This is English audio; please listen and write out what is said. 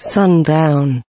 sundown.